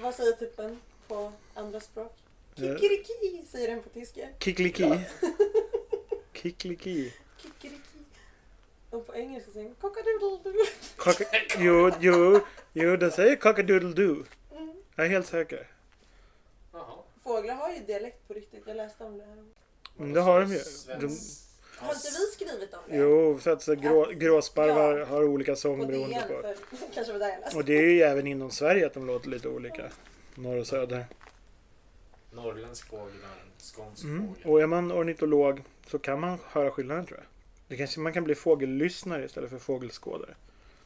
Vad säger tuppen på andra språk? Eh. Kikiriki säger den på tyska. Kickliki. Kickliki. Kikiriki. Och på engelska säger den cockadoodle Kaka- jo, jo, jo, det säger cockadoodle-doo. mm. Jag är helt säker. Jaha. Fåglar har ju dialekt på riktigt. Jag läste om det här. Men det har de ju. De, Svensk- Har inte vi skrivit om det? jo, så att så grå, gråsparvar Ja. har olika sång beroende på. för kanske var där jag läste. Och det är ju även inom Sverige att de låter lite olika. Norr och söder. Norrländsk fågel och en skånsk Mm. fågel. Och är man ornitolog så kan man höra skillnaden tror jag. Det kanske man kan bli fågellyssnare istället för fågelskådare.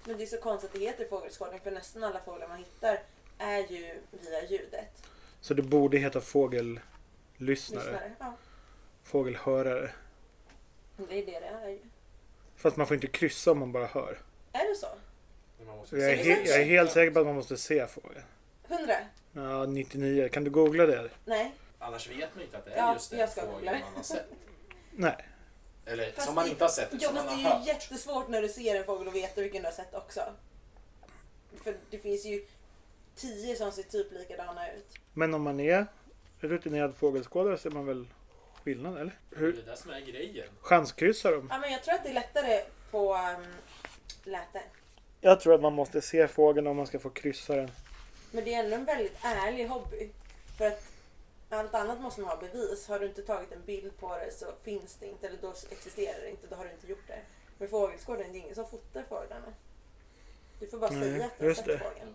Men det är så konstigt att det heter fågelskådning för nästan alla fåglar man hittar är ju via ljudet. Så det borde heta fågellyssnare. Lyssnare. Ja, Fågelhörare. Det är det det är ju. Fast man får inte kryssa om man bara hör. Är det så? Jag, är he- jag är helt säker på att man måste se fågeln. 100? Ja, 99. Kan du googla det? Nej. Annars vet man inte att det är Ja, just jag den ska googla det. man har sett. Nej. Eller Fast som man det- inte har sett, som man fast har det är ju hört. jättesvårt när du ser en fågel och veta vilken du har sett också. För det finns ju tio som ser typ likadana ut. Men om man är rutinerad fågelskådare så är man väl skillnad, eller? Det är Hur det som är grejen. chanskryssar de? Ja men jag tror att det är lättare på um, läte. Jag tror att man måste se fågeln om man ska få kryssa den. Men det är ändå en väldigt ärlig hobby. För att allt annat måste man ha bevis. Har du inte tagit en bild på det så finns det inte. Eller då existerar det inte. Då har du inte gjort det. Med fågelskådaren, det är ingen som fotar fåglarna. Du får bara Nej, säga att du har sett det. fågeln.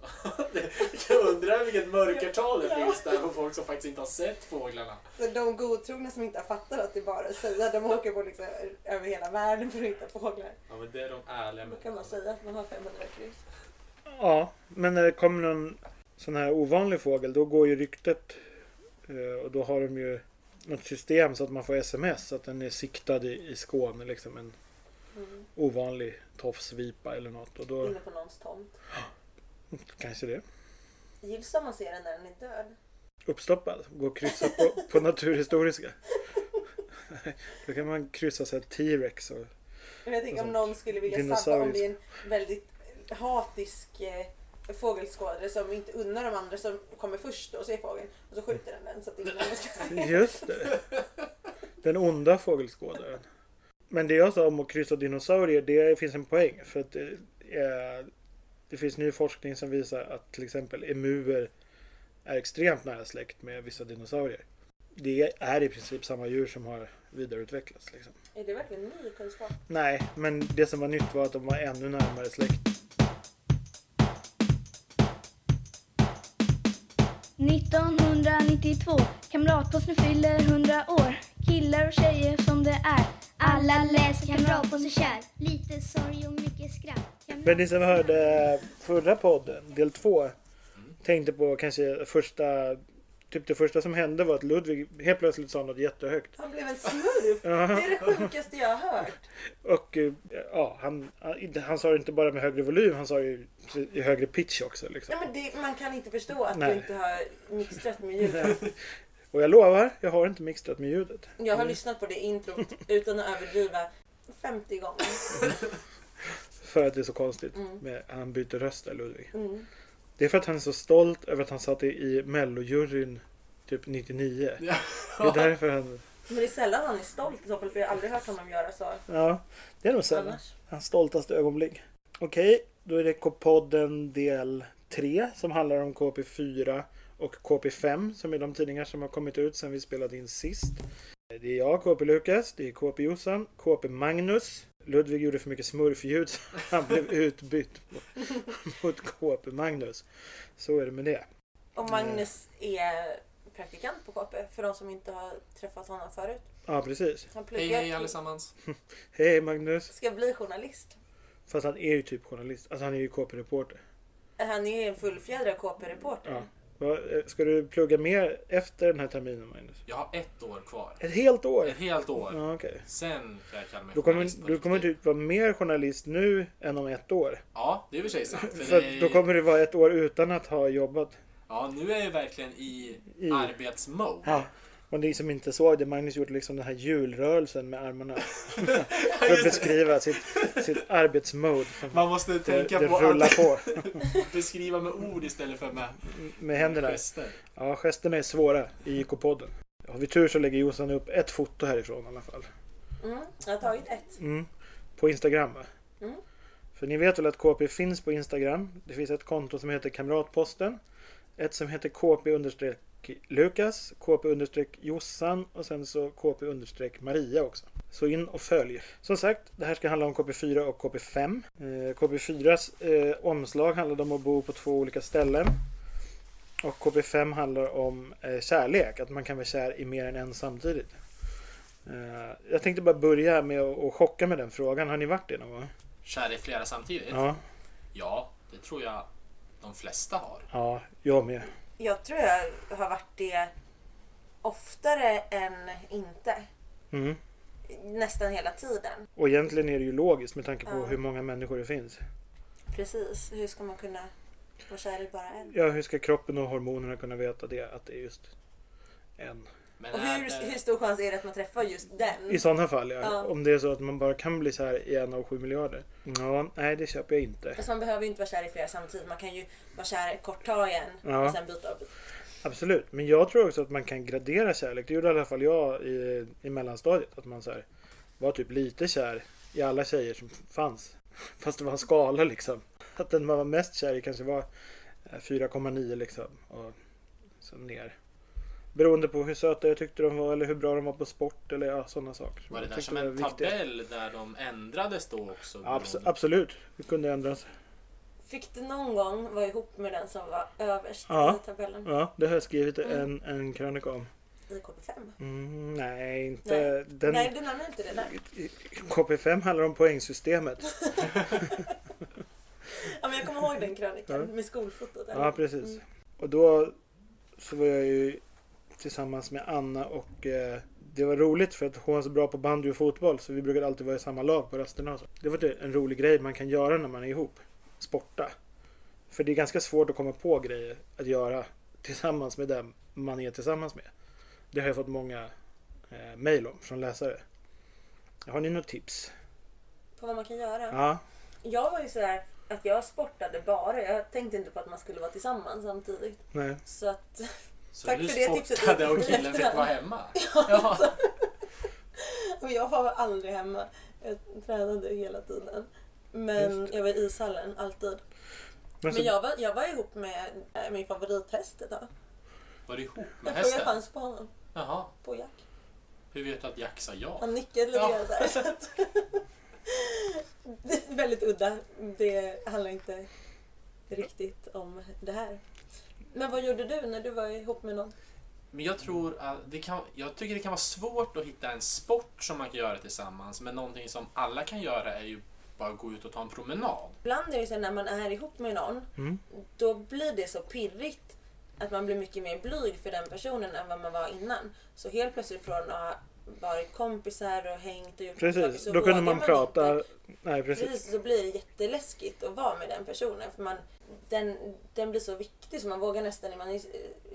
Jag undrar vilket mörkertal det finns där på folk som faktiskt inte har sett fåglarna. Så de godtrogna som inte har fattat att det bara är att säga, de åker på liksom över hela världen för att hitta fåglar. Ja men det är de ärliga Då kan man säga att man har 500 kryss. Ja, men när det kommer någon sån här ovanlig fågel då går ju ryktet eh, och då har de ju något system så att man får sms så att den är siktad i, i Skåne liksom en Mm. ovanlig tofsvipa eller något och då Inne på någons tomt. kanske det Gills om man ser den när den är död. uppstoppad. Gå och kryssa på, på naturhistoriska. då kan man kryssa sig T-rex och Jag inte om någon skulle vilja sabba om det är en väldigt hatisk eh, fågelskådare som inte unnar de andra som kommer först och ser fågeln och så skjuter den den så att ingen annan ska se. Just det. Den onda fågelskådaren. Men det jag sa om att kryssa dinosaurier, det finns en poäng. För att det, är, det finns ny forskning som visar att till exempel emuer är extremt nära släkt med vissa dinosaurier. Det är i princip samma djur som har vidareutvecklats. Liksom. Är det verkligen ny kunskap? Nej, men det som var nytt var att de var ännu närmare släkt. 1992, Kamratposten fyller 100 år. Killar och tjejer som det är. Alla läser Kamratposten kär. Lite sorg och mycket skratt. Men ni som hörde förra podden, del två, tänkte på kanske första... Typ det första som hände var att Ludvig helt plötsligt sa något jättehögt. Han blev en smurf! Det är det sjukaste jag har hört. Och eh, ja, han, han sa det inte bara med högre volym, han sa det i högre pitch också. Liksom. Nej, men det, man kan inte förstå att Nej. du inte har mixtrat med ljudet. Och jag lovar, jag har inte mixtrat med ljudet. Jag har lyssnat på det introt utan att överdriva 50 gånger. För att det är så konstigt. Mm. Med, han byter röst där, Ludvig. Mm. Det är för att han är så stolt över att han satt i, i mellojuryn typ 99. Ja. Det är därför han... Men det är sällan han är stolt i så fall för jag har aldrig hört honom göra så Ja, det är nog sällan. annars. Hans stoltaste ögonblick. Okej, då är det K-podden del 3 som handlar om KP4 och KP5 som är de tidningar som har kommit ut sedan vi spelade in sist. Det är jag, KP Lukas, det är KP Jossan, KP Magnus. Ludvig gjorde för mycket smurfljud så han blev utbytt mot- mot KP Magnus. Så är det med det. Och Magnus är praktikant på KP för de som inte har träffat honom förut. Ja, precis. Han Hej pluggar hej allesammans. Hej Magnus. ska bli journalist. Fast han är ju typ journalist. Alltså han är ju KP-reporter. Han är en fullfjädrad KP-reporter. Ja. Eh, Ska du plugga mer efter den här terminen Magnus? Jag har ett år kvar. Ett helt år? Ett helt år. Ja, okej. Sen kan jag kalla mig Du kommer, journalist du kommer typ vara mer journalist nu än om ett år. Ja, det är i och för sig sant. För För är- då kommer du vara ett år utan att ha jobbat. Ja, nu är jag verkligen i, I- arbetsmode. Ja. Och ni som inte såg det, Magnus gjorde liksom den här julrörelsen med armarna. för att beskriva sitt, sitt arbetsmode. Man måste Det, tänka det på rullar att på beskriva med ord istället för med med händerna. gester. Ja, gesterna är svåra i IK-podden. Har vi tur så lägger Jossan upp ett foto härifrån i alla fall. Mm, jag har tagit ett. Mm. På Instagram va? Mm. För ni vet väl att KP finns på Instagram. Det finns ett konto som heter Kamratposten. Ett som heter KP-Lukas, KP-Jossan och sen så KP-Maria också. Så in och följ. Som sagt, det här ska handla om KP4 och KP5. Eh, KP4s eh, omslag handlar om att bo på två olika ställen. Och KP5 handlar om eh, kärlek, att man kan vara kär i mer än en samtidigt. Eh, jag tänkte bara börja med att chocka med den frågan. Har ni varit det någon gång? Kär i flera samtidigt? Ja, Ja, det tror jag de flesta har. ja jag med. Jag tror jag har varit det oftare än inte. Mm. Nästan hela tiden. Och egentligen är det ju logiskt med tanke på Ja. hur många människor det finns. Precis. Hur ska man kunna vara kär i bara en? Ja, hur ska kroppen och hormonerna kunna veta det, att det är just en? Men Och hur, det- hur stor chans är det att man träffar just den? I sådana fall, ja. Ja. Om det är så att man bara kan bli så här i en av sju miljarder. Ja, nej det köper jag inte. Alltså man behöver ju inte vara kär i flera samtidigt. Man kan ju vara kär ett kort tag igen Ja. och sen byta och byta. Absolut, men jag tror också att man kan gradera kärlek. Det gjorde i alla fall jag i, i mellanstadiet. Att man så här, var typ lite kär i alla tjejer som fanns. Fast det var en skala liksom. Att den man var mest kär i kanske var eh, 4,9 liksom. Och så ner. Beroende på hur söta jag tyckte de var eller hur bra de var på sport eller ja, sådana saker. Var det där som en var viktigt. tabell där de ändrades då också? Abs- absolut, det kunde ändras. Fick du någon gång vara ihop med den som var överst Ja. i tabellen Ja, det har jag skrivit Mm. en, en krönika om. i KP5? Mm, nej, inte Nej. den. Nej, du nämnde inte det där. KP5 handlar om poängsystemet. Ja, men jag kommer ihåg den krönikan Ja. med skolfotot. eller? Ja, precis. Mm. Och då så var jag ju tillsammans med Anna och eh, det var roligt för att hon var så bra på bandy och fotboll så vi brukade alltid vara i samma lag på rasterna. och så. Det var det en rolig grej man kan göra när man är ihop. Sporta. För det är ganska svårt att komma på grejer att göra tillsammans med den man är tillsammans med. Det har jag fått många eh, mejl om från läsare. Har ni något tips? På vad man kan göra. Ja, Jag var ju sådär att jag sportade bara. Jag tänkte inte på att man skulle vara tillsammans samtidigt. nej. Så att Så Tack du för det tipset. och killen fick vara hemma? Ja. Och jag var aldrig hemma. Jag tränade hela tiden. Men jag var i ishallen alltid. Men så, Men jag var, jag var ihop med äh, min favorithäst tag. Var du ihop med Jag frågade hästen? chans på honom. Jaha. På Jack. Hur vet du att Jack sa ja? Han nickade lite Ja. grann. Så att det är väldigt udda. Det handlar inte riktigt om det här. Men vad gjorde du när du var ihop med någon? Men jag tror att det kan, jag tycker det kan vara svårt att hitta en sport som man kan göra tillsammans. Men någonting som alla kan göra är ju bara gå ut och ta en promenad. Ibland är det så när man är ihop med någon. Mm. Då blir det så pirrigt att man blir mycket mer blyg för den personen än vad man var innan. Så helt plötsligt från att ha varit kompisar och hängt och gjort saker precis, så då kunde vågar man prata. Inte. Nej, precis. Precis, så blir det jätteläskigt att vara med den personen. För man, den, den blir så viktig så man vågar nästan... Man, är-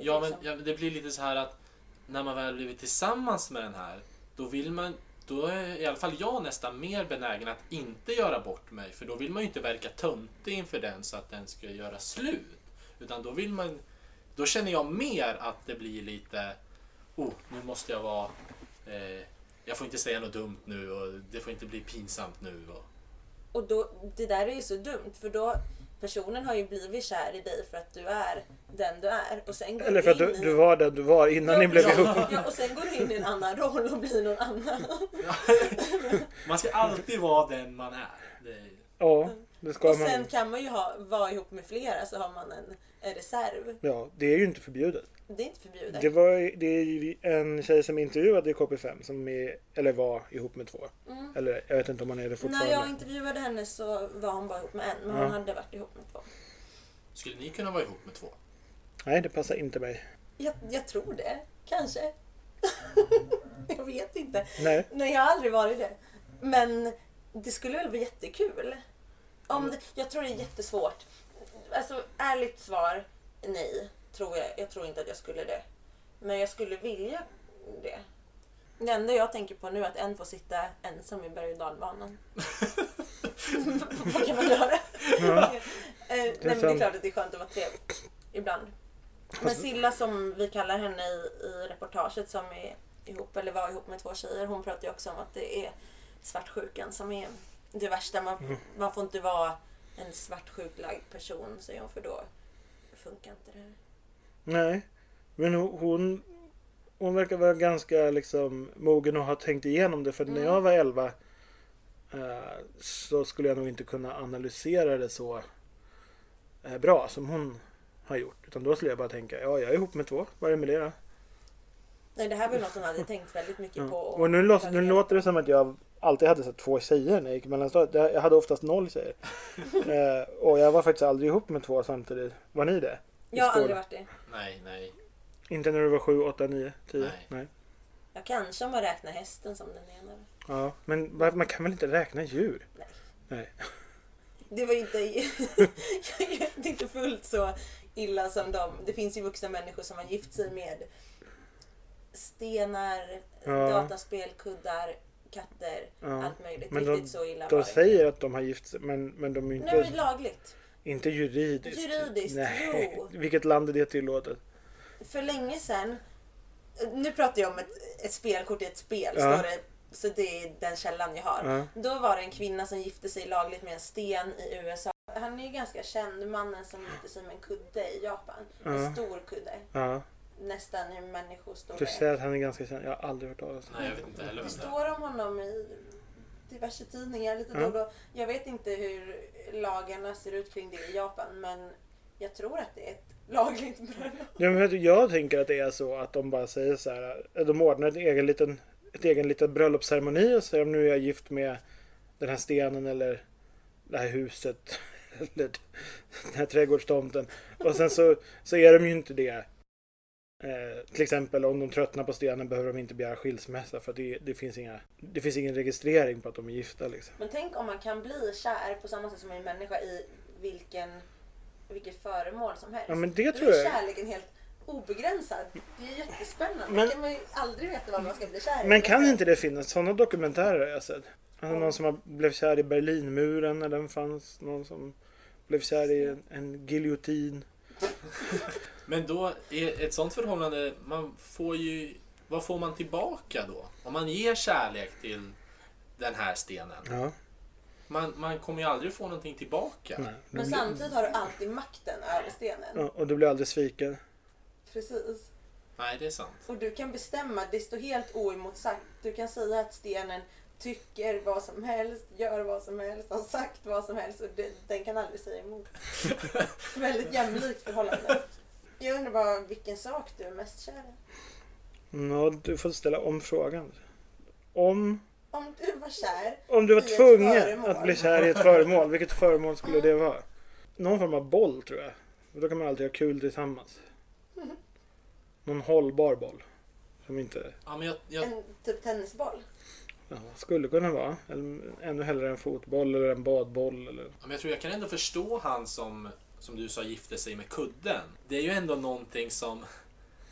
Ja, men liksom- ja, det blir lite så här att när man väl blivit tillsammans med den här, då vill man då är i alla fall jag nästan mer benägen att inte göra bort mig. För då vill man ju inte verka töntig inför den så att den ska göra slut. Utan då vill man... Då känner jag mer att det blir lite... Oh, nu måste jag vara... Eh, jag får inte säga något dumt nu och det får inte bli pinsamt nu. Och, Och då, det där är ju så dumt för då personen har ju blivit kär i dig för att du är den du är. Och sen går Eller för att in du, du var den du var innan ja, ni blev ja, ihop. Ja, och sen går du in i en annan roll och blir någon annan. man ska alltid vara den man är. Det, Ja, det ska Och man. sen kan man ju ha, vara ihop med flera så har man en reserv. Ja, det är ju inte förbjudet. Det är inte förbjudet. Det var det är ju en tjej som intervjuade i KP5 som är, eller var ihop med två. Mm. Eller jag vet inte om hon är det När fortfarande. jag intervjuade henne så var hon bara ihop med en, men Ja. hon hade varit ihop med två. skulle ni kunna vara ihop med två? Nej, det passar inte mig. Jag, jag tror det, kanske. jag vet inte. Nej. Nej, jag har aldrig varit det. Men det skulle väl vara jättekul. Om det, jag tror det är jättesvårt. Alltså, ärligt svar, nej. Tror jag. jag tror inte att jag skulle det. Men jag skulle vilja det. Det enda jag tänker på nu är att en får sitta ensam i berg och dalbanan. Vad kan man göra? Ja. Eh, Nej, men det är klart att det är skönt att vara trevlig. Ibland. Men Silla som vi kallar henne i, i reportaget som är ihop, eller var ihop med två tjejer. Hon pratar ju också om att det är svartsjukan som är det värsta. Man, Mm. man får inte vara en svartsjuklagd person säger hon för då funkar inte det. här. Nej, men ho- hon, hon verkar vara ganska liksom mogen och ha tänkt igenom det. För när Mm. jag var 11 eh, så skulle jag nog inte kunna analysera det så eh, bra som hon har gjort. Utan då skulle jag bara tänka, ja jag är ihop med två, vad är det med det då? Nej, det här var något hon hade tänkt väldigt mycket Ja. på. Och nu, låter, nu låter det som att jag alltid hade så två tjejer när jag gick i mellanstadiet. Jag jag hade oftast noll tjejer. eh, och jag var faktiskt aldrig ihop med två samtidigt. Var ni det? i Jag har aldrig varit det. Nej, nej. Inte när du var sju, åtta, nio, tio? Nej. Nej. Ja, kanske om man räknar hästen som den ena. Ja, men man kan väl inte räkna djur? Nej. Nej. Det var inte, det är inte fullt så illa som de. Det finns ju vuxna människor som har gift sig med stenar, Ja. dataspel, kuddar, katter, Ja. allt möjligt. Men Riktigt så illa De var det. säger att de har gift sig, men, men de är Nej, men inte, lagligt. inte juridiskt. Juridiskt, Nej. jo. Vilket land är det tillåtet? För länge sedan, nu pratar jag om ett, ett spelkort i ett spel, Ja. står det, så det är den källan jag har. Ja. Då var det en kvinna som gifte sig lagligt med en sten i USA. Han är ju ganska känd, mannen som gifte sig med en kudde i Japan. En stor kudde. Nästan hur människostor Du är. säger att han är ganska känd. Jag har aldrig hört talas om Nej, jag vet inte heller Det står om honom i diverse tidningar lite Ja. då och då. Jag vet inte hur lagarna ser ut kring det i Japan men jag tror att det är ett lagligt bröllop. Ja, men du, jag tänker att det är så att de bara säger så här. att De ordnar ett egen liten, ett egen liten bröllopsceremoni och säger nu är jag gift med den här stenen eller det här huset. Eller den här trädgårdstomten. Och sen så, så är de ju inte det. Eh, till exempel om de tröttnar på stenen behöver de inte begära skilsmässa för det, det, finns inga, det finns ingen registrering på att de är gifta. Liksom. Men tänk om man kan bli kär på samma sätt som en människa i vilken, vilket föremål som helst. Ja men det Då tror är jag. kärleken helt obegränsad. Det är jättespännande. Men- kan man ju aldrig veta vad man ska bli kär i. Men kan inte det finnas sådana dokumentärer har jag sett? Alltså någon som blev kär i Berlinmuren när den fanns. Någon som blev kär i en, en giljotin. Men då, är ett sånt förhållande, man får ju... Vad får man tillbaka då? Om man ger kärlek till den här stenen. Ja. Man, man kommer ju aldrig få någonting tillbaka. Nej, Men blir- samtidigt har du alltid makten över stenen. ja, och du blir aldrig sviken. Precis. Nej, det är sant. Och du kan bestämma, det står helt oemotsagt. Du kan säga att stenen tycker vad som helst, gör vad som helst, har sagt vad som helst och det, den kan aldrig säga emot. Väldigt jämlikt förhållande. Jag undrar bara vilken sak du är mest kär i? Ja, du får ställa om frågan. Om, Om du var kär, om du var tvungen att bli kär i ett föremål, vilket föremål skulle det vara? Någon form av boll tror jag. Och Då kan man alltid ha kul tillsammans. Någon hållbar boll. Som inte Ja, men jag, jag, en typ tennisboll. Ja, skulle kunna vara. Eller ännu hellre en fotboll eller en badboll. Eller... ja, men jag tror jag kan ändå förstå han som, som du sa gifte sig med kudden. Det är ju ändå någonting som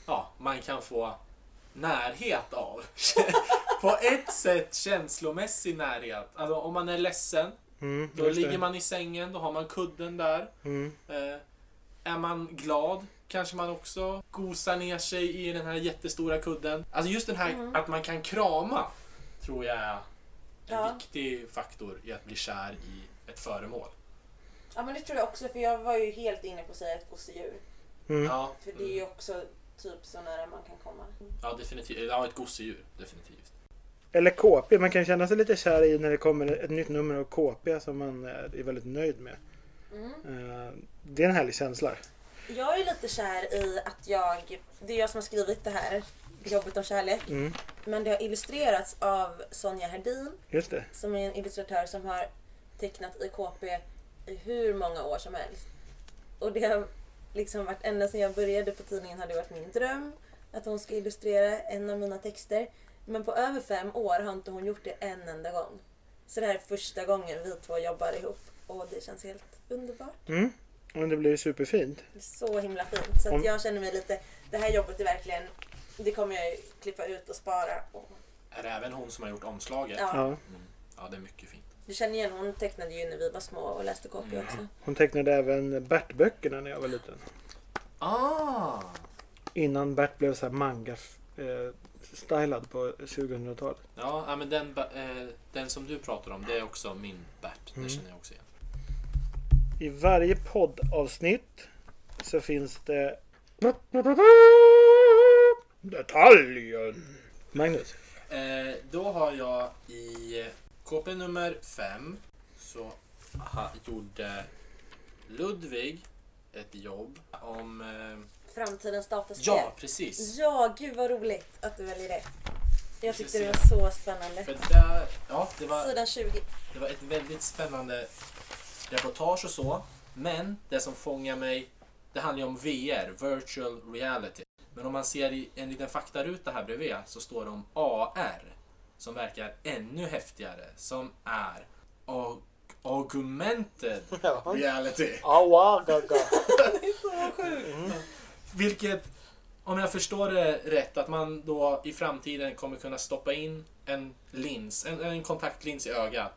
ja, man kan få närhet av. På ett sätt känslomässig närhet. Alltså om man är ledsen, Mm, då ligger man i sängen, då har man kudden där. Mm. Eh, är man glad kanske man också gosar ner sig i den här jättestora kudden. Alltså just den här Mm. att man kan krama tror jag är en Ja. viktig faktor i att bli kär i ett föremål. Ja men det tror jag också för jag var ju helt inne på att säga ett gosedjur. Mm. Ja, För det är ju också typ så nära man kan komma. ja definitivt. Ja, ett gosedjur. Definitivt. Eller KP. Man kan känna sig lite kär i när det kommer ett nytt nummer av KP som man eh, är väldigt nöjd med. Mm. Eh, Det är en härlig känsla. Jag är lite kär i att jag, det är jag som har skrivit det här, jobbet om kärlek. Mm, Men det har illustrerats av Sonja Herdin just det. som är en illustratör som har tecknat i KP i hur många år som helst. Och det har liksom varit ända sedan jag började på tidningen har det varit min dröm att hon ska illustrera en av mina texter. Men på över fem år har inte hon gjort det en enda gång. Så det här är första gången vi två jobbar ihop och det känns helt underbart. Mm. Och det blir superfint. Så himla fint. Så att jag känner mig lite, det här jobbet är verkligen Det kommer jag klippa ut och spara. Och Är det även hon som har gjort omslaget? Ja. Ja. Mm. Ja, det är mycket fint. du känner igen, hon tecknade ju när vi var små och läste KP Mm. också. Hon tecknade även Bert-böckerna när jag var liten. Ah! Innan Bert blev så här manga eh, stylad på 2000-talet. Ja, men den, eh, den som du pratar om, det är också min Bert. Mm. Det känner jag också igen. I varje poddavsnitt så finns det detaljen. Magnus. Eh, då har jag i KP nummer 5 så ha, gjorde Ludvig ett jobb om... Eh, Framtidens dataspel. ja, precis. Ja, gud vad roligt att du väljer det. Jag tyckte det var så spännande. För där, ja, det var, Sidan 20. det var ett väldigt spännande reportage och så. Men det som fångar mig, det handlar ju om VR, virtual reality. Men om man ser i en liten faktaruta här bredvid så står det om AR. Som verkar ännu häftigare. Som är aug- augmented reality. Awagaga. Så sjukt. Vilket, om jag förstår det rätt, att man då i framtiden kommer kunna stoppa in en lins, en, en kontaktlins i ögat.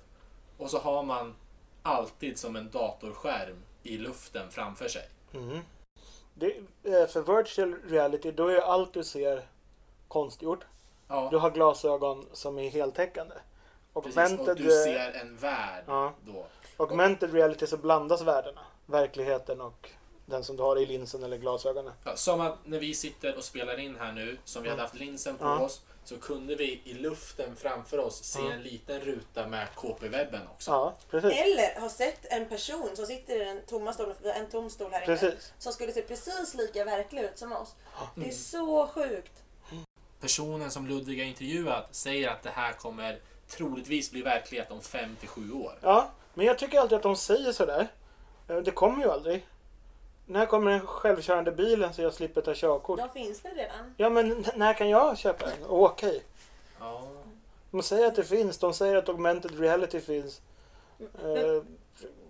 Och så har man alltid som en datorskärm i luften framför sig. Mm. Det, eh, för virtual reality då är allt du ser konstgjort. Du Ja, har glasögon som är heltäckande. precis. Och Augmented, du ser en värld Ja. då. augmented reality så blandas värdena. Verkligheten och den som du har i linsen eller glasögonen. Ja, som att när vi sitter och spelar in här nu, som vi hade haft linsen på Ja. oss, så kunde vi i luften framför oss se en liten ruta med KP-webben också. Ja, precis. Eller har sett en person som sitter i den tomma stolen, vi har en tom stol här inne. Precis. Som skulle se precis lika verklig ut som oss. Det Mm. är så sjukt. personen som Ludvig har intervjuat säger att det här kommer troligtvis bli verklighet om 5 till 7 år. Ja, men jag tycker alltid att de säger sådär. Eh, Det kommer ju aldrig. När kommer den självkörande bilen så jag slipper ta körkort? De finns väl redan? Ja, men när kan jag köpa en och åka i? Ja. De säger att det finns. De säger att augmented reality finns. Eh,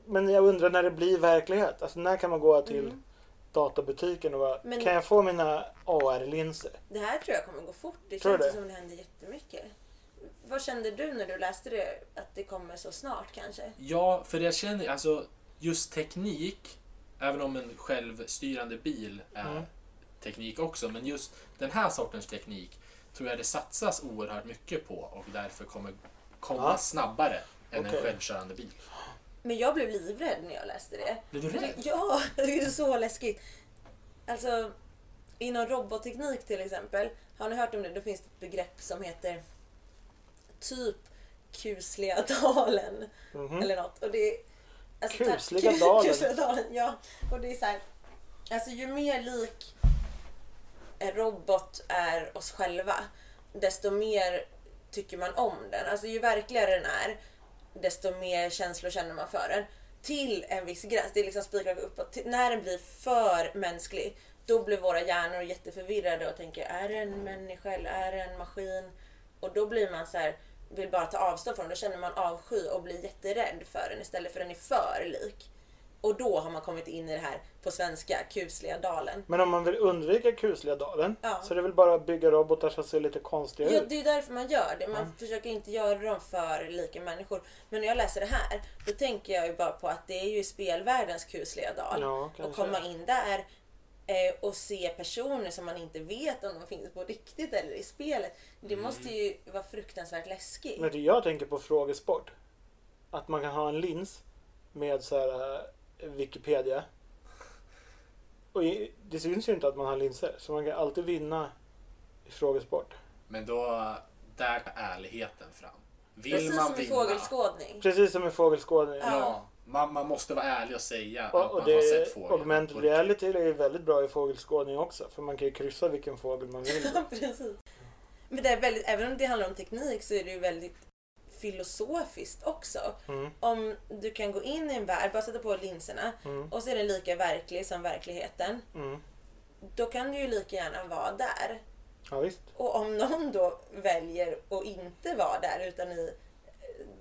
Men jag undrar när det blir verklighet. Alltså när kan man gå till Mm. databutiken och bara, Men- kan jag få mina AR-linser? Det här tror jag kommer gå fort. Det Tror känns du som det händer jättemycket. Vad kände du när du läste det? Att det kommer så snart kanske? ja, för jag känner alltså just teknik, även om en självstyrande bil är Mm. teknik också, men just den här sortens teknik tror jag det satsas oerhört mycket på och därför kommer komma Ja. snabbare än Okej. en självkörande bil. Men jag blev livrädd när jag läste det. Blev du rädd? Ja, det är så läskigt. Alltså, inom robotteknik till exempel. Har ni hört om det? Då finns det ett begrepp som heter typ kusliga dalen. Mhm. Eller något. Och det är, alltså, Kusliga där- dalen? kusliga dalen, ja. Och det är så här, alltså ju mer lik en robot är oss själva, desto mer tycker man om den. Alltså ju verkligare den är, desto mer känslor känner man för den. Till en viss gräns, det är liksom spikrakt uppåt. Till- När den blir för mänsklig, då blir våra hjärnor jätteförvirrade och tänker, är det en människa eller är det en maskin? Och då blir man så här, vill bara ta avstånd från. Då känner man avsky och blir jätterädd för den istället för den är för lik. Och då har man kommit in i det här, på svenska, kusliga dalen. Men om man vill undvika kusliga dalen Ja. så är det väl bara att bygga robotar som ser lite konstiga Ja, ut. det är därför man gör det. Man försöker inte göra dem för lika människor. Men när jag läser det här, då tänker jag ju bara på att det är ju spelvärldens kusliga dal. Ja, och komma in där eh, och se personer som man inte vet om de finns på riktigt eller i spelet. Det måste ju vara fruktansvärt läskigt. Men det jag tänker på frågesport. Att man kan ha en lins med så här eh, Wikipedia. Och i, det syns ju inte att man har linser. Så man kan alltid vinna i frågesport. Men då, där är ärligheten fram. Vill Precis man som i vinna, fågelskådning. Precis som i fågelskådning. Ja. Ja, man, man måste vara ärlig och säga Och, att och man det, har sett fågeln. augmented reality är ju väldigt bra i fågelskådning också. För man kan ju kryssa vilken fågel man vill. Precis. Men det är väldigt, även om det handlar om teknik så är det ju väldigt filosofiskt också. Mm, Om du kan gå in i en värld, bara sätta på linserna mm, och så är den lika verklig som verkligheten. mm. Då kan du ju lika gärna vara där. Ja, visst. Och om någon då väljer att inte vara där utan i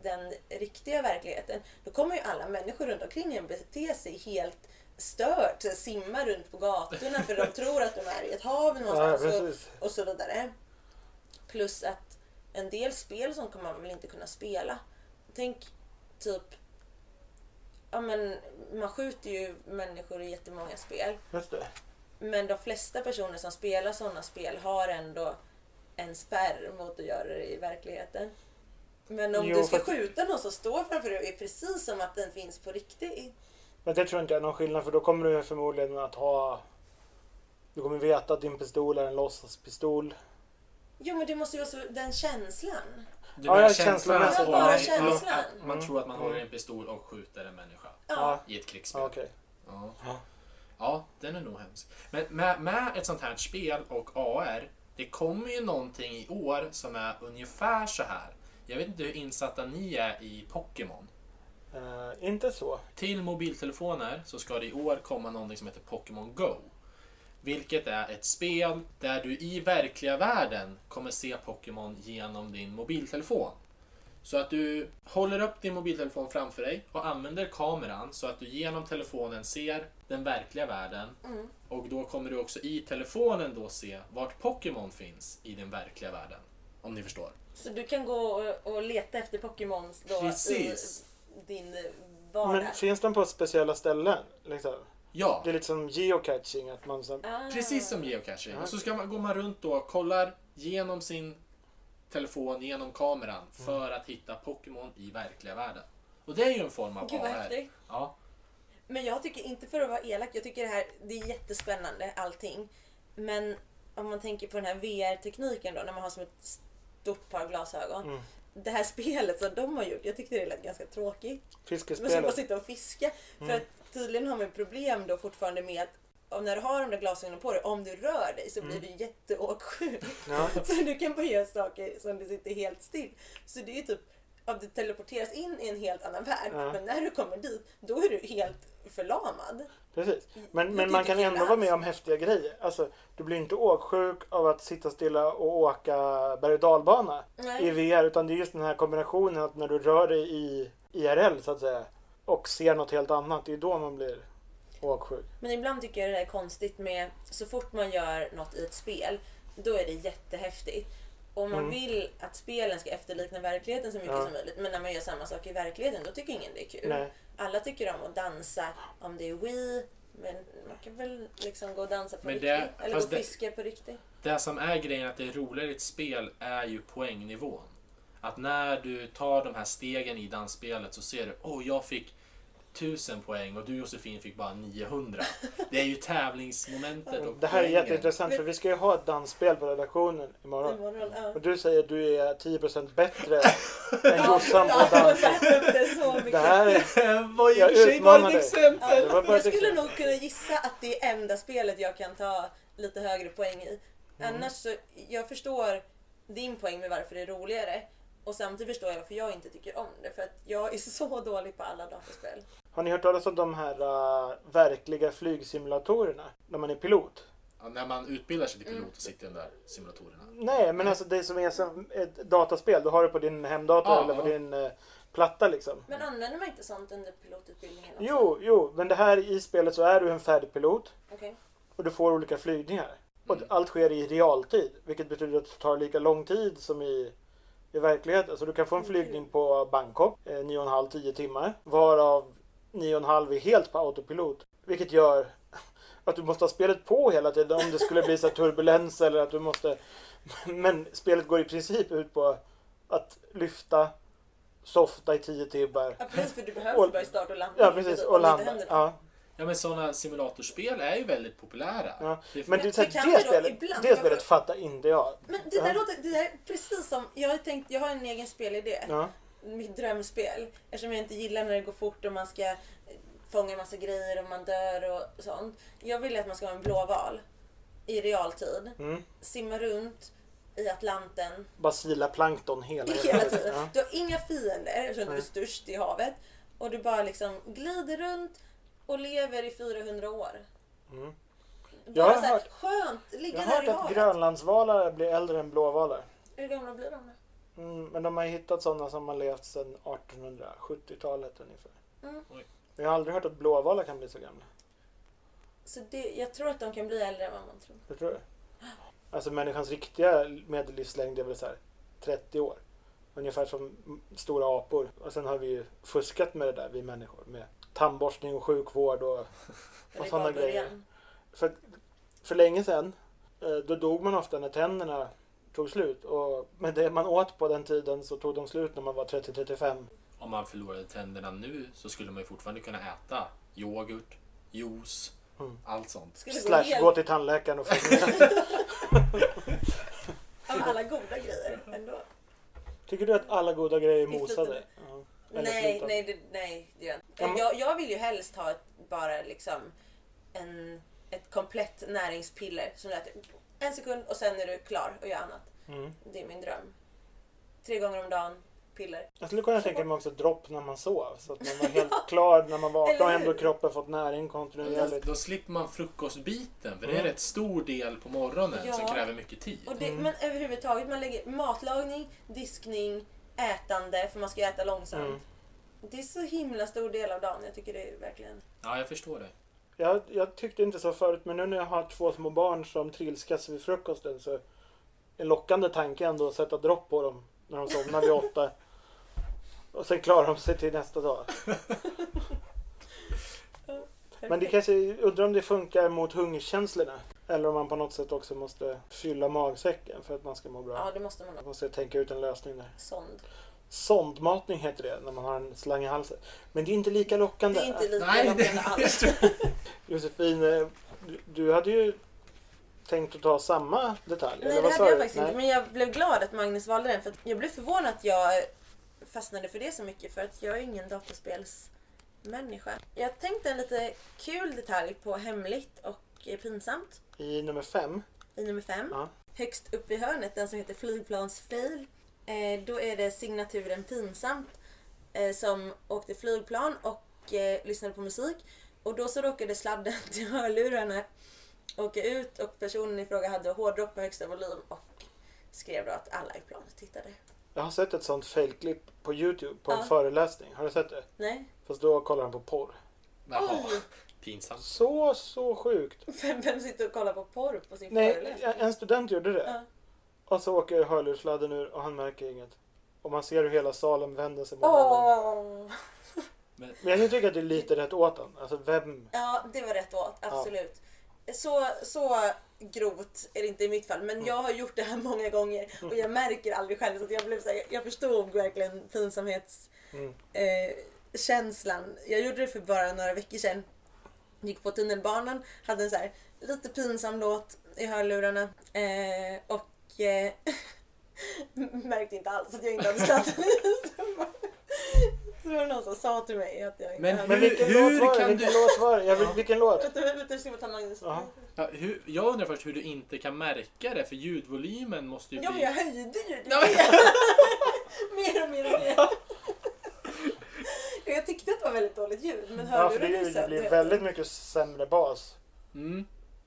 den riktiga verkligheten, då kommer ju alla människor runt omkring en bete sig helt stört, simmar runt på gatorna för de tror att de är i ett hav Ja, någonstans och, precis. och så vidare. Plus att en del spel som kommer man väl inte kunna spela. Tänk typ, ja men man skjuter ju människor i jättemånga spel. Men de flesta personer som spelar sådana spel har ändå en spärr mot att göra det i verkligheten. Men om Jo, du ska fast- skjuta någon som står framför dig är precis som att den finns på riktigt. Men det tror jag inte är någon skillnad för då kommer du förmodligen att ha... Du kommer veta att din pistol är en låtsaspistol. Jo men det måste ju vara så, den känslan. Du Ja, känslan att Ja, bara känslan. att man tror att man håller Mm. en pistol och skjuter en människa Ja. i ett krigsspel. Ja, Okej. Ja. Ja. ja, den är nog hemsk. Men med, med ett sånt här spel och AR, det kommer ju någonting i år som är ungefär så här. Jag vet inte hur insatta ni är i Pokémon. Eh, inte så. Till mobiltelefoner så ska det i år komma någonting som heter Pokémon Go. Vilket är ett spel där du i verkliga världen kommer se Pokémon genom din mobiltelefon. Så att du håller upp din mobiltelefon framför dig och använder kameran så att du genom telefonen ser den verkliga världen. Mm. Och då kommer du också i telefonen då se vart Pokémon finns i den verkliga världen. Om ni förstår. Så du kan gå och, och leta efter Pokémons då Precis. i din vardag. Men finns de på speciella ställen? Liksom? Ja, Det är lite som geocaching. Att man som, Ah. Precis som geocaching. Och så ska man, går man runt då och kollar genom sin telefon, genom kameran för att hitta Pokémon i verkliga världen. Och det är ju en form av Gud vad AR. Ja. Men jag tycker inte för att vara elak, jag tycker det här det är jättespännande allting. Men om man tänker på den här VR-tekniken då när man har som ett stort par glasögon. Mm. Det här spelet som de har gjort, jag tyckte det lät ganska tråkigt. Man ska bara fiskespelet. sitta och fiska. För Mm. att tydligen har man problem då fortfarande med att om när du har de där glasögonen på dig, om du rör dig så blir du jätteåksjuk. Ja. Så du kan bara göra saker som du sitter helt still. Så det är typ att du teleporteras in i en helt annan värld. Ja. Men när du kommer dit, då är du helt förlamad. Precis. Men, men man kan ändå vara med alls. om häftiga grejer. Alltså, du blir inte åksjuk av att sitta stilla och åka berg och dalbana i Nej. VR. Utan det är just den här kombinationen att när du rör dig i IRL så att säga och ser något helt annat. Det är då man blir åksjuk. Men ibland tycker jag det är konstigt med så fort man gör något i ett spel, då är det jättehäftigt. Och man Mm. vill att spelen ska efterlikna verkligheten så mycket Ja. som möjligt. Men när man gör samma sak i verkligheten, då tycker ingen det är kul. Nej. Alla tycker om att dansa, om det är Wii. Men man kan väl liksom gå och dansa på Men riktigt. det- Eller gå och fiska på riktigt. Det som är grejen att det är roligare i ett spel är ju poängnivån. Att när du tar de här stegen i dansspelet så ser du åh jag fick 1000 poäng och du Josefin fick bara 900. Det är ju tävlingsmomentet och Det här är poängen. jätteintressant för vi ska ju ha ett dansspel på redaktionen imorgon. Imorgon, ja. Och du säger att du är 10% bättre än Jossan på dans. det här är... Var i och Jag för sig bara utmanar ett dig. exempel. Det var bara jag ett skulle exempel. nog kunna gissa att det är enda spelet jag kan ta lite högre poäng i. Mm. Annars så, jag förstår din poäng med varför det är roligare. Och samtidigt förstår jag varför jag inte tycker om det. För att jag är så dålig på alla datorspel. Har ni hört talas om de här uh, verkliga flygsimulatorerna? När man är pilot? Ja, när man utbildar sig till Mm. pilot och sitter i de där simulatorerna. Nej, men alltså det som är som ett dataspel. Du har det på din hemdator Ja, eller på ja. din eh, platta liksom. Men använder man inte sånt under pilotutbildningen också? Jo, jo, men det här i spelet så är du en färdig pilot Okej. och du får olika flygningar. Och Mm. allt sker i realtid, vilket betyder att det tar lika lång tid som i, i verkligheten. Så du kan få en Mm. flygning på Bangkok, eh, 9,5-10 timmar, varav 9,5 är helt på autopilot. Vilket gör att du måste ha spelet på hela tiden om det skulle bli så turbulens eller att du måste... Men spelet går i princip ut på att lyfta, softa i 10 timmar. Ja precis, för du behöver Och- bara i start och landa. Ja, precis. Och landa. Ja. Ja men sådana simulatorspel är ju väldigt populära. Ja, Det- Men det, kan det, då spelet, ibland- det spelet fattar inte jag. Men det där Ja. låter det där är precis som, jag har tänkt, jag har en egen spelidé. Ja. Mitt drömspel. Eftersom jag inte gillar när det går fort och man ska eh, fånga massa grejer och man dör och sånt. Jag vill att man ska vara en blåval i realtid. Mm. Simma runt i Atlanten Bara sila plankton hela, hela tiden. Ja. Du har inga fiender eftersom du är störst i havet. Och du bara liksom glider runt och lever i 400 år. Mm. Jag Bara har så här, hört- skönt, ligga Jag har där hört i att havet. grönlandsvalar blir äldre än blåvalar. Hur gamla blir de då? Mm, men de har hittat sådana som har levt sedan 1870-talet ungefär. Mm. Oj. Jag har aldrig hört att blåvalar kan bli så gamla. Så det, jag tror att de kan bli äldre än vad man tror. Jag tror det. Alltså människans riktiga medellivslängd är väl så här 30 år. Ungefär som m- stora apor. Och sen har vi ju fuskat med det där, vi människor. Med tandborstning och sjukvård och är sådana grejer. För, för länge sedan, eh, då dog man ofta när tänderna tog slut. Och med det man åt på den tiden så tog de slut när man var 30-35. Om man förlorade tänderna nu så skulle man ju fortfarande kunna äta yoghurt, juice, Mm. allt sånt. Skulle gå Slash helt gå till tandläkaren och få av alla goda grejer ändå. Tycker du att alla goda grejer är mosade? Ja. Nej, nej, det, nej, det gör jag inte. Jag, jag vill ju helst ha ett, bara liksom en, ett komplett näringspiller som du äter en sekund och sen är du klar och gör annat. Mm. Det är min dröm. Tre gånger om dagen, piller. Jag skulle kunna tänka mig också dropp när man sov. Så att man var helt klar när man vaknade och ändå kroppen fått näring kontinuerligt. Då slipper man frukostbiten för det är Mm. en rätt stor del på morgonen Ja. som kräver mycket tid. Och det, Mm. Men överhuvudtaget, man lägger matlagning, diskning, ätande, för man ska ju äta långsamt. Mm. Det är så himla stor del av dagen. Jag tycker det är verkligen... Ja, jag förstår det. Jag, jag tyckte inte så förut men nu när jag har två små barn som trilskas vid frukosten så är en lockande tanke ändå att sätta dropp på dem när de somnar vid åtta. Och sen klarar de sig till nästa dag. Men det kanske, undrar om det funkar mot hungerkänslorna. Eller om man på något sätt också måste fylla magsäcken för att man ska må bra. Ja, det måste man ha. Man måste tänka ut en lösning där. Sond. Sondmatning heter det när man har en slang i halsen. Men det är inte lika lockande. Det är inte lika Nej, lockande det- alls. Josefin, eh, du, du hade ju tänkt att ta samma detalj. Nej, eller det hade jag faktiskt inte. Men jag blev glad att Magnus valde den. För att jag blev förvånad att jag fastnade för det så mycket. För att jag är ingen datorspelsmänniska. Jag tänkte en lite kul detalj på hemligt och pinsamt. I nummer fem. I nummer fem. Ja. Högst upp i hörnet, den som heter flygplansfail. Eh, då är det signaturen pinsamt. Eh, som åkte flygplan och eh, lyssnade på musik. Och då så råkade sladden till hörlurarna åka ut och personen i fråga hade hårdrock på högsta volym och skrev då att alla i planet tittade. Jag har sett ett sånt failklipp på Youtube på en Ja. föreläsning. Har du sett det? Nej? Fast då kollar han på porr. Jaha, Oj! pinsamt. Så, så sjukt. Vem, vem sitter och kollar på porr på sin Nej, föreläsning? en student gjorde det. Ja. Och så åker hörlurssladden ur och han märker inget. Och man ser hur hela salen vänder sig mot honom. Åh! Men Men jag kan tycka att det är lite rätt åt honom. Alltså vem... Ja, det var rätt åt. Absolut. Så, så grovt är det inte i mitt fall. Men jag har gjort det här många gånger och jag märker aldrig själv. Så att jag, blev så här, jag förstod verkligen pinsamhetskänslan. Mm. Eh, känslan. jag gjorde det för bara några veckor sedan. Gick på tunnelbanan, hade en så här lite pinsam låt i hörlurarna. Eh, och eh, märkte inte alls att jag inte hade Så var det någon som sa till mig att jag inte Men hade... Men Hur- vilken hur låt var det? Vilken du- låt var det? Jag vill, vilken låt? Vänta, vänta, ska ta Magnus. Ja. ja, hur, jag undrar först hur du inte kan märka det för ljudvolymen måste ju Ja men bli... jag höjde ju det. Ja, mer och mer och mer. Jag tyckte att det var väldigt dåligt ljud men Ja, för det, är ju- det blir väldigt mycket sämre bas Mm.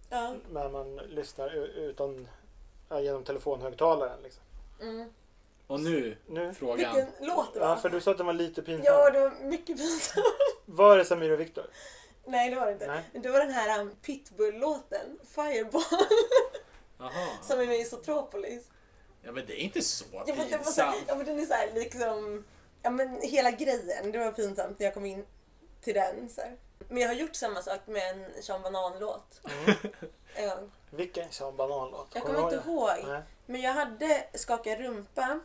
Ja. när man lyssnar utan, genom telefonhögtalaren. Liksom. Mm. Och nu Nu? frågan. Vilken låt det var. Ja, för du sa att den var lite pinsam. Ja, det var mycket pinsamt. Var det Samir och Viktor? Nej, det var det inte. Nej. Det var den här um, Pitbull-låten, Fireball, Jaha. som är med i Sotropolis. Ja men det är inte så Ja, men, det var så, pinsamt. ja, men den är så här liksom... Ja, men hela grejen, det var pinsamt när jag kom in till den. Så här. Men jag har gjort samma sak med en Sean Banan-låt. En gång. Vilken Sean Banan-låt? Jag Kommer inte ihåg? Nej. Men jag hade skaka rumpa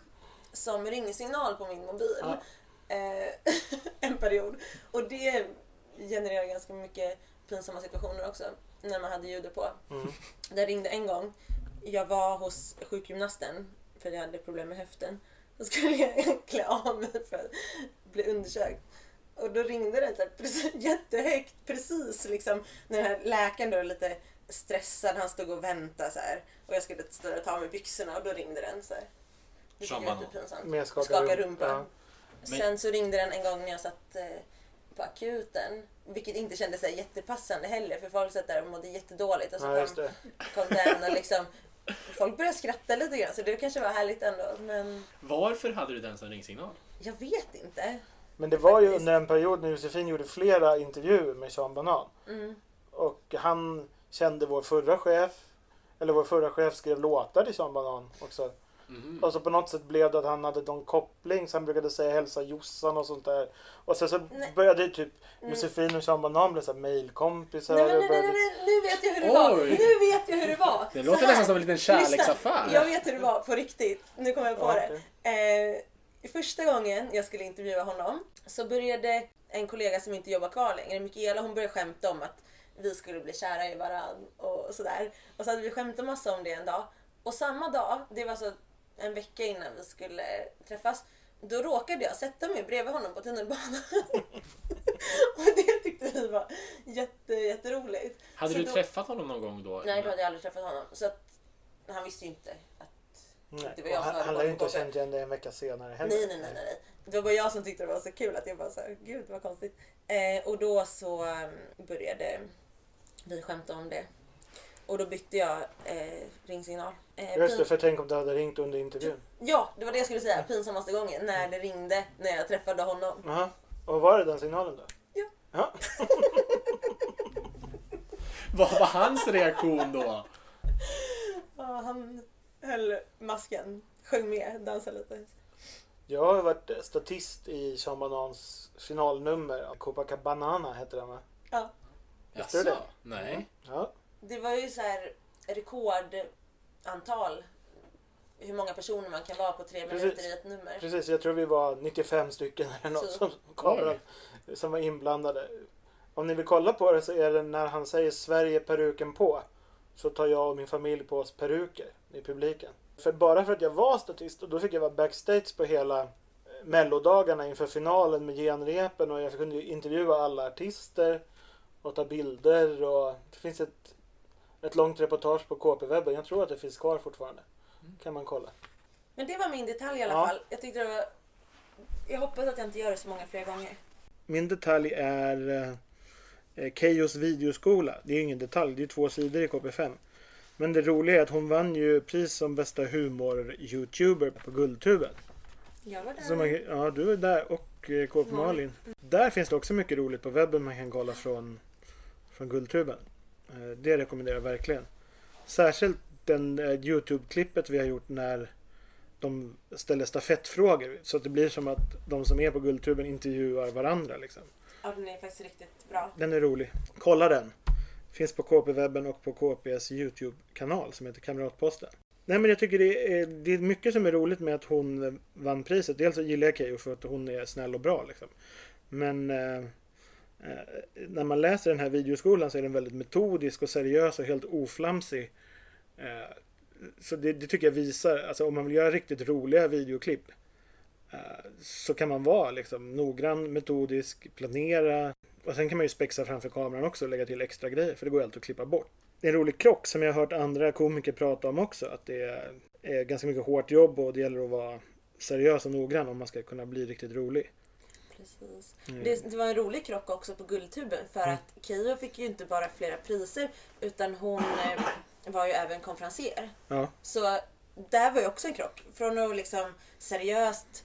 som ringsignal på min mobil. Ja. Eh, en period. Och det genererar ganska mycket pinsamma situationer också. När man hade ljudet på. Mm. Det ringde en gång. Jag var hos sjukgymnasten för jag hade problem med höften. Då skulle jag klä av mig för att bli undersökt. Och då ringde den så här, precis, jättehögt precis liksom när den här läkaren då var lite stressad. Han stod och väntade så här. Och jag skulle stå och ta av mig byxorna och då ringde den så här. Det Shaman. jättepinsamt. Skaka, Skaka rum- rumpa. Ja. Men- Sen så ringde den en gång när jag satt eh, på akuten. Vilket inte kändes så jättepassande heller för folk satt där och mådde jättedåligt. Och så Ja, kom, det. kom den och liksom Folk började skratta lite grann så det kanske var härligt ändå. Men Varför hade du den som ringsignal? jag vet inte. Men det var ju Faktiskt. under en period när Josefin gjorde flera intervjuer med Sean Banan. Mm. Och Och han kände vår förra chef. Eller vår förra chef skrev låtar till Sean Banan också. Mhm. Och så på något sätt blev det att han hade någon koppling så han brukade säga hälsa Jossan och sånt där. Och sen så Nej. började typ Mm. Josefin och Sean Banan bli så här mailkompisar. Nej, nej, nej, började- nej, nu vet jag hur det var. Oj. Nu vet jag hur det var. Det Så låter här. nästan som en liten kärleksaffär. Lyssna, jag vet hur det var på riktigt. Nu kommer jag på Ja, det. okej. Eh, första gången jag skulle intervjua honom så började en kollega som inte jobbar kvar längre, Mikaela, hon började skämta om att vi skulle bli kära i varann och sådär. Och så hade vi skämtat massa om det en dag. Och samma dag, det var så en vecka innan vi skulle träffas, då råkade jag sätta mig bredvid honom på tunnelbanan. och det tyckte vi var jätte, jätteroligt. Hade Så du då- träffat honom någon gång då? Nej, då hade jag aldrig träffat honom. Så att, han visste ju inte att Nej. det var jag Och som han, hade ju inte känt igen det en vecka senare heller. Nej, nej, nej, nej. nej. Det var bara jag som tyckte det var så kul att jag bara såhär, gud vad konstigt. Eh, och då så um, började vi skämta om det. Och då bytte jag eh, ringsignal. Eh, Just det, för tänk om du hade ringt under intervjun. Ja, det var det jag skulle säga. Pinsammaste gången när det ringde när jag träffade honom. Jaha. Och var det den signalen då? Ja. Ja. Vad var hans reaktion då? Ja, han höll masken, sjöng med, dansade lite. Jag har varit statist i Sean Banans finalnummer. Copacabana heter den va? Ja, Visste du Jaså? det? Nej. Ja. Det var ju så här rekordantal. Hur många personer man kan vara på tre Precis. minuter i ett nummer. Precis, jag tror vi var 95 stycken eller något Så. som, kameran, som var inblandade. Om ni vill kolla på det så är det när han säger Sverige peruken på. Så tar jag och min familj på oss peruker i publiken. För bara för att jag var statist och då fick jag vara backstage på hela eh, mellodagarna inför finalen med genrepen och jag kunde ju intervjua alla artister och ta bilder och det finns ett, ett långt reportage på KP-webben. Jag tror att det finns kvar fortfarande. Kan man kolla. Men det var min detalj i alla Ja. fall. Jag tyckte det var... Jag hoppas att jag inte gör det så många fler gånger. Min detalj är eh, Keyyos videoskola. Det är ju ingen detalj, det är två sidor i KP5. Men det roliga är att hon vann ju pris som bästa humor-youtuber på Guldtuben. Jag var där. Så man, ja, du är där och eh, KP Malin. Där finns det också mycket roligt på webben man kan kolla från, från Guldtuben. Eh, det rekommenderar jag verkligen. Särskilt den eh, Youtube-klippet vi har gjort när de ställer stafettfrågor. Så att det blir som att de som är på Guldtuben intervjuar varandra. Liksom. Ja, den är faktiskt riktigt bra. Den är rolig. Kolla den. Finns på KP-webben och på KPs YouTube-kanal som heter Kamratposten. Nej men jag tycker det är, det är mycket som är roligt med att hon eh, vann priset. Dels så gillar jag Keyyo för att hon är snäll och bra liksom. Men eh, eh, Eh, när man läser den här videoskolan så är den väldigt metodisk och seriös och helt oflamsig. Eh, så det, det tycker jag visar, alltså om man vill göra riktigt roliga videoklipp eh, så kan man vara liksom noggrann, metodisk, planera. Och sen kan man ju spexa framför kameran också och lägga till extra grejer för det går ju alltid att klippa bort. Det är en rolig krock som jag har hört andra komiker prata om också. Att det är ganska mycket hårt jobb och det gäller att vara seriös och noggrann om man ska kunna bli riktigt rolig. Precis. Mm. Det, det var en rolig krock också på Guldtuben för att Keyyo fick ju inte bara flera priser utan hon eh, var ju även konferencier. Ja, Så där var ju också en krock. Från att liksom seriöst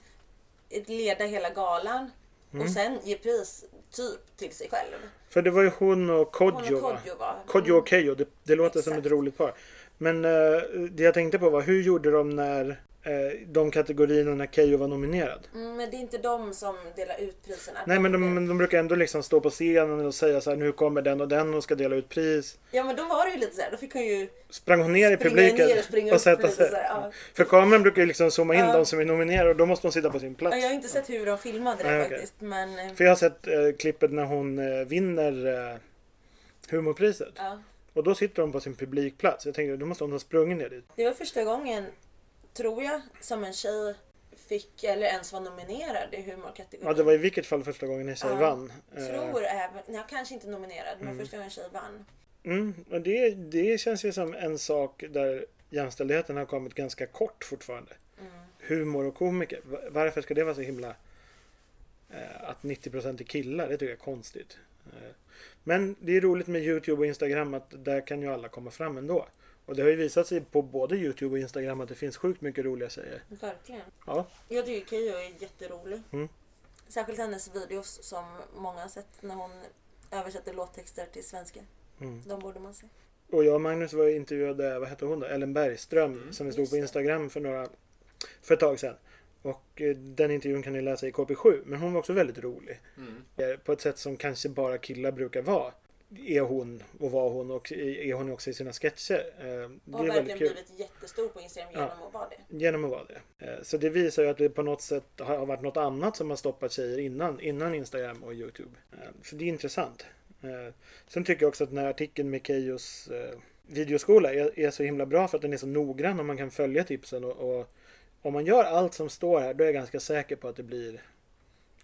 leda hela galan Mm. och sen ge pris typ till sig själv. för det var ju hon och Hon Kodjo och va? Kodjo var. Kodjo och Keyyo, det, det låter som ett Exakt. roligt par. Men eh, det jag tänkte på var hur gjorde de när de kategorierna när Keyyo var nominerad? Mm, men det är inte de som delar ut priserna. Nej men de, de brukar ändå liksom stå på scenen och säga så här nu kommer den och den och ska dela ut pris. Ja men då var det ju lite såhär, då fick hon ju Sprang hon ner i publiken ner och upp sätta sig? Ja. För kameran brukar ju liksom zooma in Ja. de som är nominerade och då måste hon sitta på sin plats. Ja, Jag har inte sett hur de filmade det Nej, faktiskt men eh, För jag har sett eh, klippet när hon eh, vinner eh, humorpriset. ja. Och då sitter hon på sin publikplats. Jag tänkte då måste hon ha sprungit ner dit. Det var första gången, tror jag, som en tjej fick eller ens var nominerad i humorkategorin. Ja det var i vilket fall första gången en tjej Ja. vann. Eh, Tror även, nej kanske inte nominerad men första gången en tjej vann. Mm, och det, det känns ju som en sak där jämställdheten har kommit ganska kort fortfarande. Mm. Humor och komiker. Va- Varför ska det vara så himla... Eh, att 90% är killar, det tycker jag är konstigt. Eh, men det är roligt med YouTube och Instagram att där kan ju alla komma fram ändå. Och det har ju visat sig på både YouTube och Instagram att det finns sjukt mycket roliga tjejer. Verkligen. Ja, Jag tycker Keyyo är jätterolig. Mm. Särskilt hennes videos som många har sett när hon översätter låttexter till svenska. Mm. De borde man se. Och jag och Magnus var intervjuade, vad hette hon då? Ellen Bergström Mm, som vi stod just på. Instagram för, några, för ett tag sedan. Och eh, den intervjun kan ni läsa i KP7. Men hon var också väldigt rolig. Mm. Eh, På ett sätt som kanske bara killar brukar vara. Är hon och var hon och är hon också i sina sketcher. Eh, Det Och har verkligen blivit jättestor på Instagram Ja. genom att vara det. Genom att vara det. Eh, Så det visar ju att det på något sätt har varit något annat som har stoppat tjejer innan, innan Instagram och Youtube. Eh, Så det är intressant. Sen tycker jag också att den här artikeln med Keyyos videoskola är, är så himla bra för att den är så noggrann och man kan följa tipsen. Och, och om man gör allt som står här då är jag ganska säker på att det blir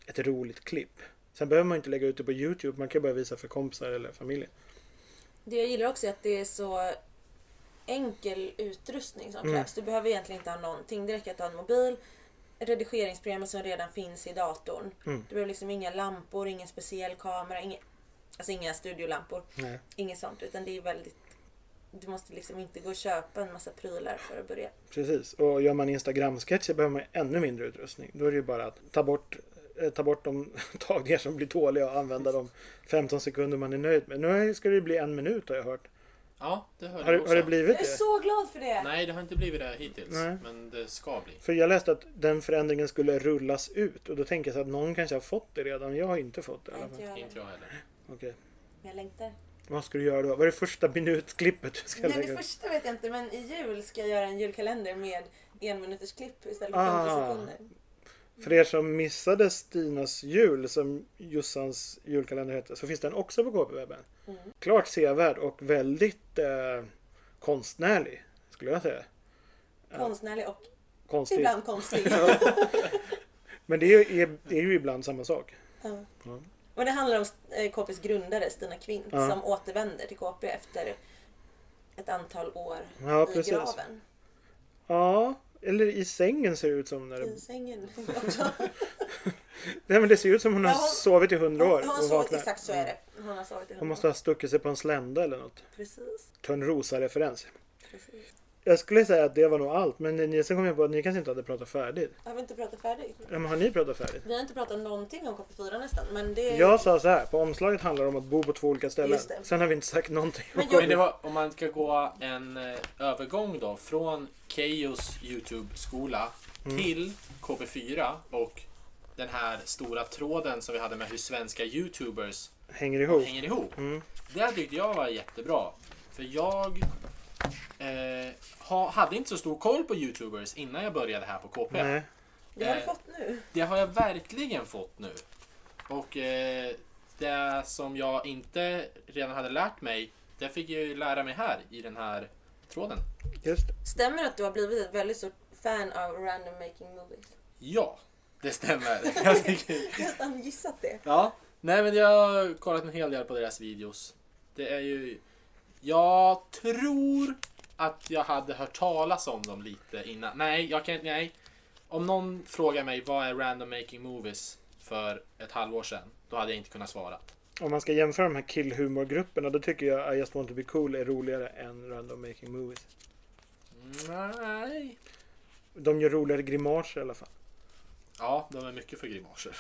ett roligt klipp. Sen behöver man inte lägga ut det på Youtube, man kan bara visa för kompisar eller familjen. Det jag gillar också är att det är så enkel utrustning som Mm. krävs. Du behöver egentligen inte ha någonting. Det räcker att ha en mobil, redigeringsprogrammet som redan finns i datorn. Mm. Du behöver liksom inga lampor, ingen speciell kamera, inga, alltså inga studiolampor. Nej. Inget sånt. Utan det är väldigt... Du måste liksom inte gå och köpa en massa prylar för att börja. Precis, och gör man Instagram-sketcher behöver man ännu mindre utrustning. Då är det ju bara att ta bort, ta bort de tagningar som blir dåliga och använda de 15 sekunder man är nöjd med. Nu ska det bli en minut har jag hört. Ja, det hörde Har, jag det- också. har det blivit Jag är det? så glad för det! Nej, det har inte blivit det hittills. Nej. Men det ska bli. För jag läste att den förändringen skulle rullas ut och då tänker jag så att någon kanske har fått det redan. Jag har inte fått det i alla Inte fall. jag Inte heller. jag heller. Okej. Men jag längtar. Vad ska du göra då? Vad är det första minutklippet du ska Nej, lägga det första vet jag inte men i jul ska jag göra en julkalender med en minuters klipp istället för Ah. 50 sekunder. För er som missade Stinas jul, som Jossans julkalender hette, så finns den också på KP-webben. Mm. Klart sevärd och väldigt eh, konstnärlig, skulle jag säga. Konstnärlig och Konstig. ibland konstig. Men det är, är, är ju ibland samma sak. Ja. Ja. Och det handlar om eh, KPs grundare Stina Kvint Ja. som återvänder till KP efter ett antal år Ja, i precis. graven. Ja, eller i sängen ser det ut som. När I det, sängen. också. nej, men det ser ut som hon har Ja, hon- sovit i hundra år. Hon har och sovit, exakt så är det. Hon har sovit i Hon måste ha stuckit sig på en slända eller något. Precis. Törnrosa-referens. precis. Jag skulle säga att det var nog allt, men ni, sen kom jag på att ni kanske inte hade pratat färdigt. Har vi inte pratat färdigt? Ja, Men har ni pratat färdigt? Vi har inte pratat någonting om KP4 nästan. Men det... Jag sa så här, på omslaget handlar det om att bo på två olika ställen. Just det. Sen har vi inte sagt någonting. Men jag- Men det var, om man ska gå en eh, övergång då från Keyyos Youtube-skola Mm. till KB4 och den här stora tråden som vi hade med hur svenska Youtubers hänger ihop. hänger ihop. Mm. Det tyckte jag var jättebra. För jag ha, hade inte så stor koll på Youtubers innan jag började här på KP. Nej. Det har du Eh, fått nu. Det har jag verkligen fått nu. Och eh, det som jag inte redan hade lärt mig, det fick jag ju lära mig här i den här tråden. Just. Stämmer det att du har blivit ett väldigt stort fan av random making movies? Ja, det stämmer. Jag tycker, Jag har nästan gissat det. ja, nej men jag har kollat en hel del på deras videos. Det är ju... Jag tror att jag hade hört talas om dem lite innan. Nej, jag kan inte... Nej. Om någon frågar mig vad är random making movies för ett halvår sedan, då hade jag inte kunnat svara. Om man ska jämföra de här killhumorgrupperna då tycker jag I just want to be cool är roligare än Random Making Movies. Nej. De gör roligare grimaser i alla fall. Ja, de är mycket för grimaser.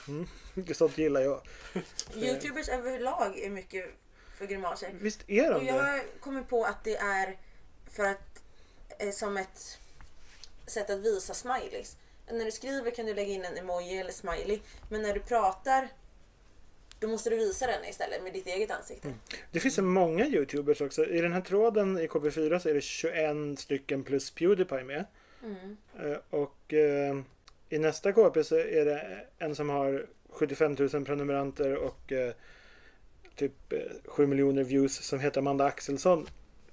Sånt gillar jag. Youtubers överlag är mycket för grimaser. Visst är Och de jag det? kommit på att det är för att eh, som ett sätt att visa smileys. När du skriver kan du lägga in en emoji eller smiley. Men när du pratar då måste du visa den istället med ditt eget ansikte. Det finns så många Youtubers också. I den här tråden i KP4 så är det 21 stycken plus Pewdiepie med. Mm. Eh, Och eh, i nästa KP så är det en som har 75 000 prenumeranter och eh, typ eh, 7 miljoner views som heter Amanda Axelsson.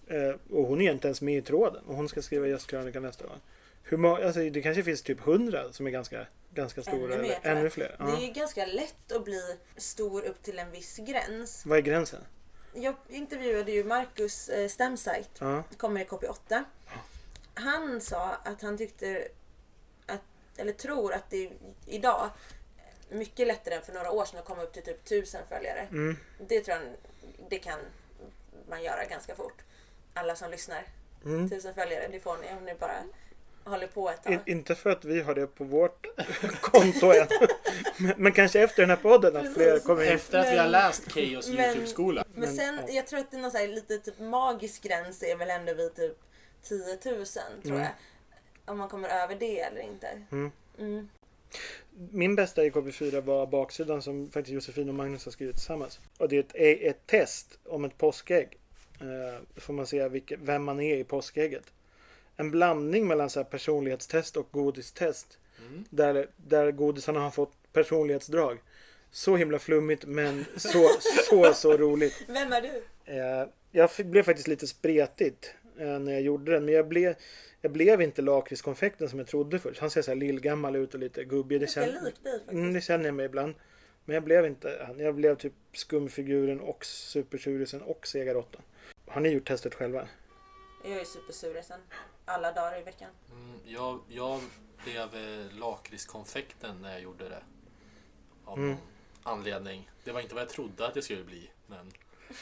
Eh, och hon är inte ens med i tråden och hon ska skriva gästkrönika nästa gång. Hur alltså, det kanske finns typ 100 som är ganska, ganska stora. Ännu mer, eller, ännu fler. Ja. Det är ganska lätt att bli stor upp till en viss gräns. Vad är gränsen? Jag intervjuade ju Marcus eh, Stemsite, Ja. kommer i KP8. Han sa att han tyckte att, eller tror att det idag mycket lättare än för några år sedan att komma upp till typ tusen följare. Mm. Det tror han, det kan man göra ganska fort. Alla som lyssnar, Mm. tusen följare, det får ni om ni bara håller på ett tag. In, inte för att vi har det på vårt konto än. men, men kanske efter den här podden att fler kommer in. Efter att vi har läst Keyyos YouTube-skola. Men Men, sen, ja. jag tror att det är någon så här lite typ magisk gräns är väl ändå vid typ 10 000 tror Mm. jag. Om man kommer över det eller inte. Mm. Min bästa i KP4 var baksidan som faktiskt Josefin och Magnus har skrivit tillsammans. Och det är ett, ett test om ett påskägg. Eh, Då får man se vilka, vem man är i påskägget. En blandning mellan så här personlighetstest och godistest. Mm. Där, där godisarna har fått personlighetsdrag. Så himla flummigt men så, så, så roligt. Vem är du? Eh, jag blev faktiskt lite spretigt eh, när jag gjorde den. Men jag blev, jag blev inte lakritskonfekten som jag trodde först. Han ser så här lillgammal ut och lite gubbig. Det, känner, lik dig faktiskt. mm, det känner jag mig ibland. Men jag blev inte han. Jag blev typ skumfiguren och supersurisen och segarottan. Har ni gjort testet själva? Jag är supersurisen. Alla dagar i veckan. Mm, jag, jag blev eh, lakritskonfekten när jag gjorde det. Av Mm. någon anledning. Det var inte vad jag trodde att jag skulle bli. Men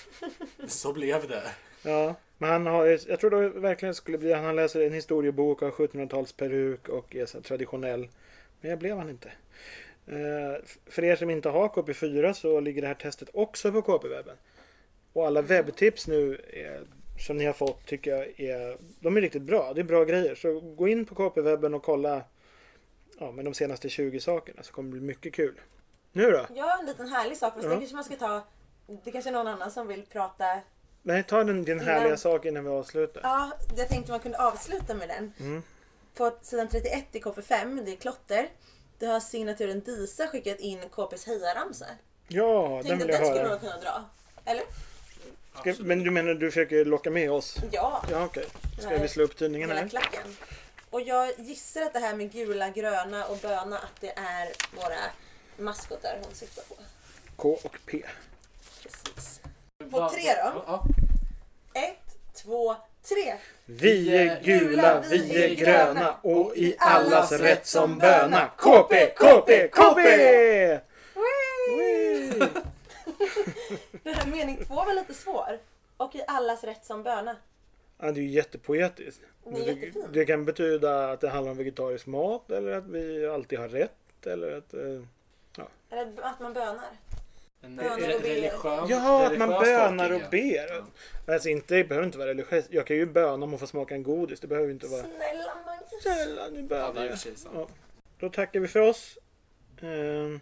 så blev det. Ja, men han har jag tror det verkligen skulle bli, han läser en historiebok, har 1700-talsperuk och är så traditionell. Men jag blev han inte. Eh, För er som inte har KP4 så ligger det här testet också på KP-webben. Och alla webbtips nu är, som ni har fått tycker jag är, de är riktigt bra. Det är bra grejer. Så gå in på KP-webben och kolla ja, men de senaste 20 sakerna så kommer det bli mycket kul. Nu då? Jag har en liten härlig sak. Fast Ja. kanske man ska ta. Det kanske är någon annan som vill prata. Nej, ta den, din härliga Innan- sak innan vi avslutar. Ja, jag tänkte man kunde avsluta med den. Mm. På sidan 31 i KP5, det är klotter. Det har signaturen Disa skickat in KPs hejaramsa. Ja, den Tänkte vill att jag den skulle höra. man kunna dra. Eller? Ska, men du menar du försöker locka med oss? Ja, Ja okej. Ska Nej. vi slå upp tidningen eller? klacken. Och jag gissar att det här med gula, gröna och böna att det är våra maskotar hon syftar på. K och P. På tre då? Ja, ja. Ett, två, tre. Vi är gula, vi är gröna och i allas rätt som böna. KP, KP, KP! Wee! Den här mening två var lite svår. Och i allas rätt som böna. Ja, det är ju jättepoetiskt. Det är Det, det kan betyda att det handlar om vegetarisk mat eller att vi alltid har rätt. Eller att, eh, Eller att man bönar. En Bönar och re- ber. religiön, ja, att man bönar och tolkning, ja. ber. Alltså inte, det behöver inte vara religiöst. Jag kan ju böna om att få smaka en godis. Det behöver inte vara... Snälla Magnus. Snälla, nu bönar jag. Ja. Då tackar vi för oss. Ehm,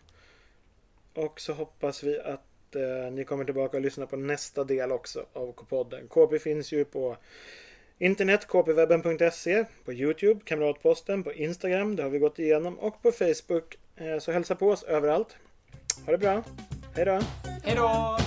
och så hoppas vi att eh, ni kommer tillbaka och lyssnar på nästa del också av K-podden. KP finns ju på internet, kpwebben.se, på Youtube, Kamratposten, på Instagram, det har vi gått igenom, och på Facebook. Eh, så hälsa på oss överallt. Ha det bra. Hej då! Hej då!